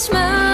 Smile.